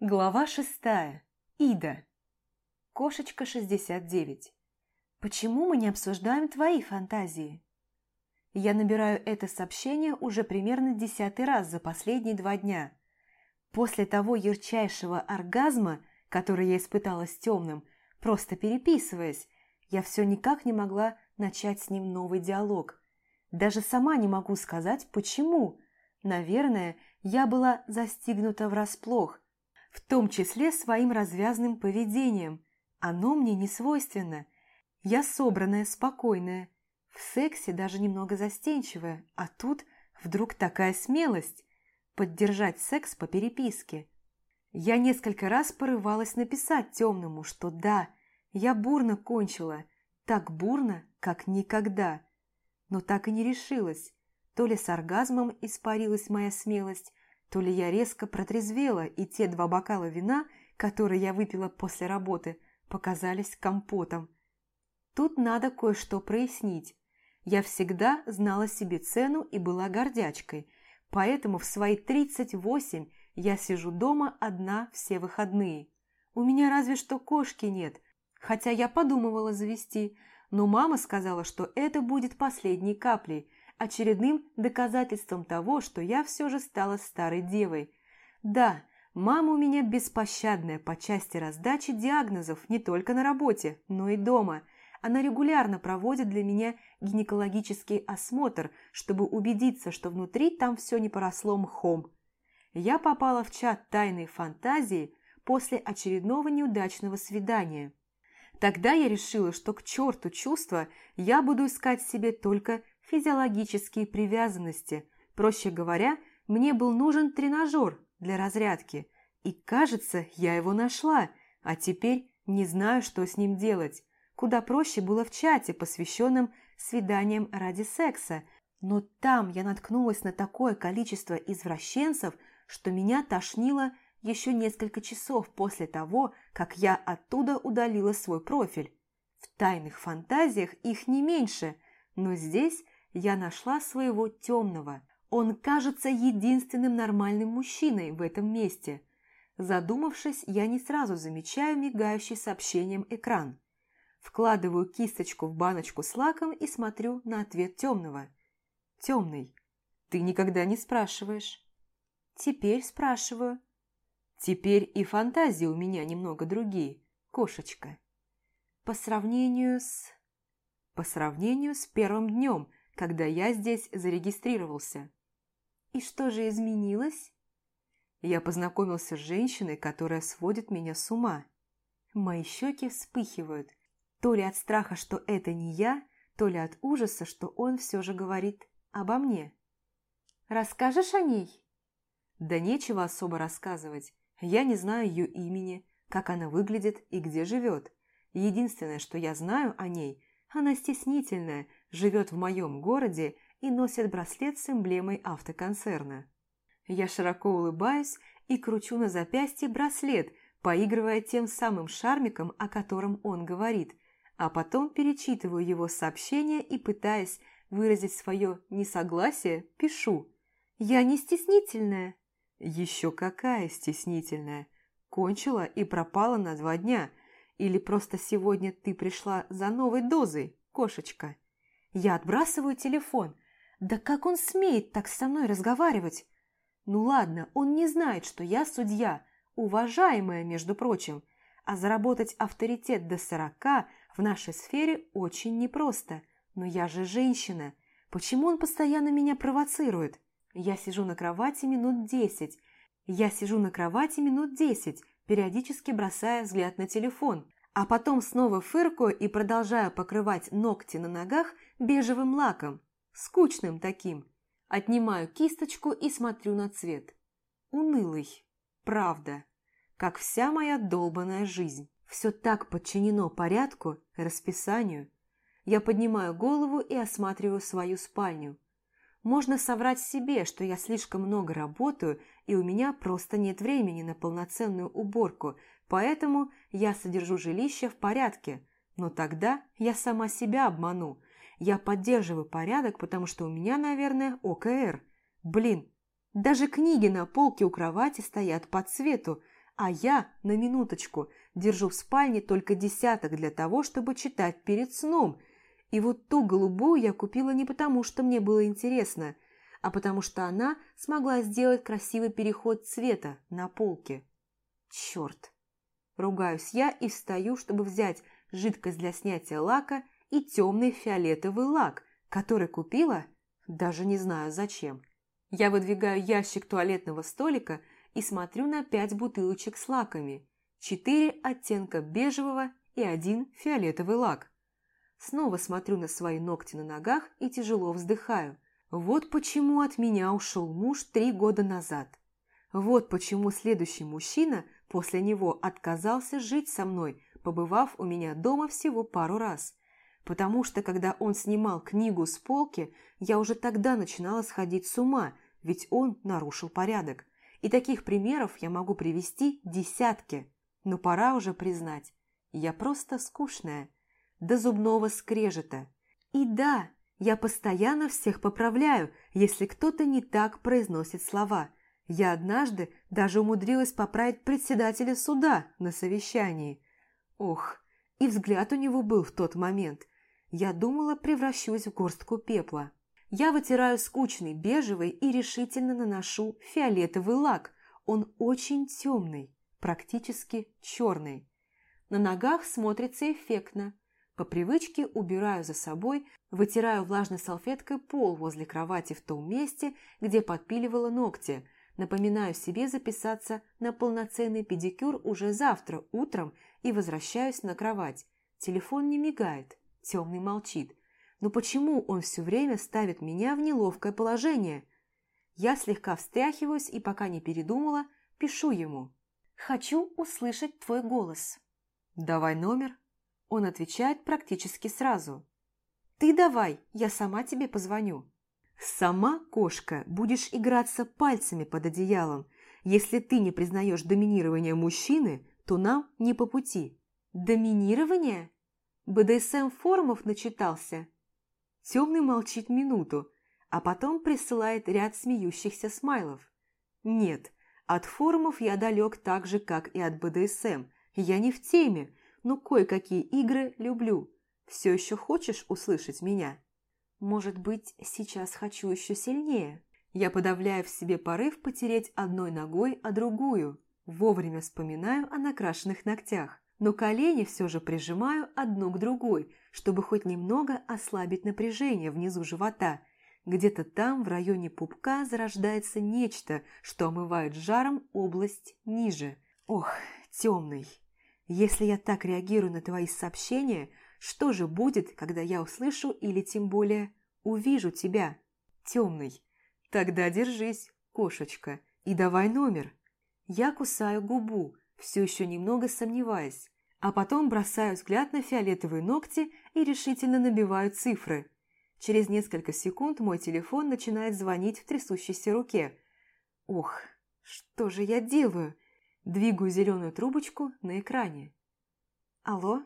Глава шестая. Ида. Кошечка 69. Почему мы не обсуждаем твои фантазии? Я набираю это сообщение уже примерно десятый раз за последние два дня. После того ярчайшего оргазма, который я испытала с темным, просто переписываясь, я все никак не могла начать с ним новый диалог. Даже сама не могу сказать, почему. Наверное, я была застигнута врасплох – в том числе своим развязным поведением. Оно мне не свойственно. Я собранная, спокойная, в сексе даже немного застенчивая, а тут вдруг такая смелость поддержать секс по переписке. Я несколько раз порывалась написать темному, что да, я бурно кончила, так бурно, как никогда. Но так и не решилась. То ли с оргазмом испарилась моя смелость, то ли я резко протрезвела, и те два бокала вина, которые я выпила после работы, показались компотом. Тут надо кое-что прояснить. Я всегда знала себе цену и была гордячкой, поэтому в свои 38 я сижу дома одна все выходные. У меня разве что кошки нет, хотя я подумывала завести, но мама сказала, что это будет последней каплей, очередным доказательством того, что я все же стала старой девой. Да, мама у меня беспощадная по части раздачи диагнозов не только на работе, но и дома. Она регулярно проводит для меня гинекологический осмотр, чтобы убедиться, что внутри там все не поросло мхом. Я попала в чат тайной фантазии после очередного неудачного свидания. Тогда я решила, что к черту чувства я буду искать себе только физиологические привязанности. Проще говоря, мне был нужен тренажер для разрядки. И, кажется, я его нашла, а теперь не знаю, что с ним делать. Куда проще было в чате, посвященном свиданиям ради секса. Но там я наткнулась на такое количество извращенцев, что меня тошнило еще несколько часов после того, как я оттуда удалила свой профиль. В тайных фантазиях их не меньше, но здесь я нашла своего темного. Он кажется единственным нормальным мужчиной в этом месте. Задумавшись, я не сразу замечаю мигающий сообщением экран. Вкладываю кисточку в баночку с лаком и смотрю на ответ темного. Темный. Ты никогда не спрашиваешь. Теперь спрашиваю. Теперь и фантазии у меня немного другие, кошечка. По сравнению с... По сравнению с первым днем, когда я здесь зарегистрировался. И что же изменилось? Я познакомился с женщиной, которая сводит меня с ума. Мои щеки вспыхивают, то ли от страха, что это не я, то ли от ужаса, что он все же говорит обо мне. «Расскажешь о ней?» «Да нечего особо рассказывать. Я не знаю ее имени, как она выглядит и где живет. Единственное, что я знаю о ней, она стеснительная, живет в моем городе и носит браслет с эмблемой автоконцерна. Я широко улыбаюсь и кручу на запястье браслет, поигрывая тем самым шармиком, о котором он говорит, а потом перечитываю его сообщение и, пытаясь выразить свое несогласие, пишу. «Я не стеснительная». «Еще какая стеснительная! Кончила и пропала на два дня. Или просто сегодня ты пришла за новой дозой, кошечка?» Я отбрасываю телефон. Да как он смеет так со мной разговаривать? Ну ладно, он не знает, что я судья, уважаемая, между прочим, а заработать авторитет до сорока в нашей сфере очень непросто. Но я же женщина. Почему он постоянно меня провоцирует? Я сижу на кровати минут десять. Я сижу на кровати минут десять, периодически бросая взгляд на телефон а потом снова фыркаю и продолжаю покрывать ногти на ногах бежевым лаком, скучным таким. Отнимаю кисточку и смотрю на цвет. Унылый, правда, как вся моя долбанная жизнь. Все так подчинено порядку, расписанию. Я поднимаю голову и осматриваю свою спальню. Можно соврать себе, что я слишком много работаю, и у меня просто нет времени на полноценную уборку, Поэтому я содержу жилище в порядке, но тогда я сама себя обману. Я поддерживаю порядок, потому что у меня, наверное, ОКР. Блин, даже книги на полке у кровати стоят по цвету, А я, на минуточку, держу в спальне только десяток для того, чтобы читать перед сном. И вот ту голубую я купила не потому, что мне было интересно, а потому что она смогла сделать красивый переход цвета на полке. Черт! Ругаюсь я и встаю, чтобы взять жидкость для снятия лака и темный фиолетовый лак, который купила, даже не знаю зачем. Я выдвигаю ящик туалетного столика и смотрю на пять бутылочек с лаками, четыре оттенка бежевого и один фиолетовый лак. Снова смотрю на свои ногти на ногах и тяжело вздыхаю. Вот почему от меня ушел муж три года назад. Вот почему следующий мужчина после него отказался жить со мной, побывав у меня дома всего пару раз. Потому что, когда он снимал книгу с полки, я уже тогда начинала сходить с ума, ведь он нарушил порядок. И таких примеров я могу привести десятки. Но пора уже признать, я просто скучная. До зубного скрежета. И да, я постоянно всех поправляю, если кто-то не так произносит слова. Я однажды даже умудрилась поправить председателя суда на совещании. Ох, и взгляд у него был в тот момент. Я думала, превращусь в горстку пепла. Я вытираю скучный бежевый и решительно наношу фиолетовый лак. Он очень темный, практически черный. На ногах смотрится эффектно. По привычке убираю за собой, вытираю влажной салфеткой пол возле кровати в том месте, где подпиливала ногти – Напоминаю себе записаться на полноценный педикюр уже завтра утром и возвращаюсь на кровать. Телефон не мигает, темный молчит. Но почему он все время ставит меня в неловкое положение? Я слегка встряхиваюсь и, пока не передумала, пишу ему. «Хочу услышать твой голос». «Давай номер». Он отвечает практически сразу. «Ты давай, я сама тебе позвоню». Сама, кошка, будешь играться пальцами под одеялом. Если ты не признаешь доминирование мужчины, то нам не по пути. Доминирование? БДСМ форумов начитался. Темный молчит минуту, а потом присылает ряд смеющихся смайлов. Нет, от форумов я далек так же, как и от БДСМ. Я не в теме, но кое-какие игры люблю. Все еще хочешь услышать меня? Может быть, сейчас хочу еще сильнее? Я подавляю в себе порыв потереть одной ногой, а другую. Вовремя вспоминаю о накрашенных ногтях. Но колени все же прижимаю одну к другой, чтобы хоть немного ослабить напряжение внизу живота. Где-то там, в районе пупка, зарождается нечто, что омывает жаром область ниже. Ох, темный. Если я так реагирую на твои сообщения – что же будет, когда я услышу или тем более увижу тебя, темный? Тогда держись, кошечка, и давай номер. Я кусаю губу, все еще немного сомневаясь, а потом бросаю взгляд на фиолетовые ногти и решительно набиваю цифры. Через несколько секунд мой телефон начинает звонить в трясущейся руке. Ох, что же я делаю? Двигаю зеленую трубочку на экране. Алло?